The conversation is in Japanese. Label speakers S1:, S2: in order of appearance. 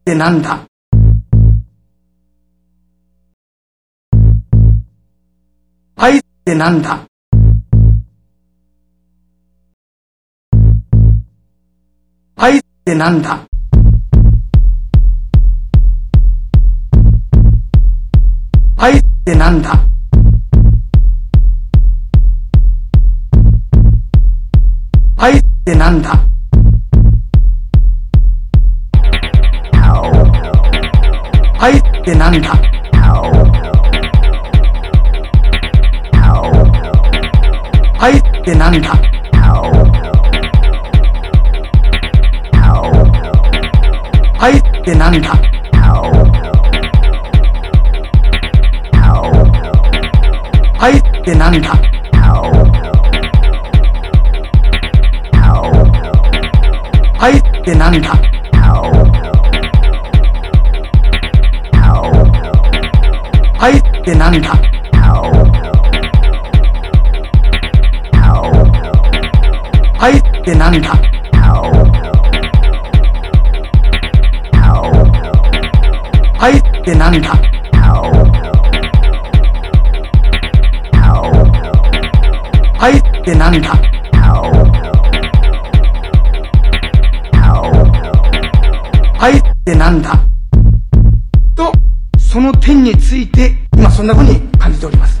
S1: ってなんだ？はいってなんだ？はいってなんだ？はいってなんだ？はいってなんだ？はいってなんだ？はいってなんだ？はいってなんだ？はいってなんだ？はいってなんだ？はいってなんだ？はいってなんだ？はいってなんだ？はいってなんだ？はいってなんだ、その点について、今そんな風に感じております。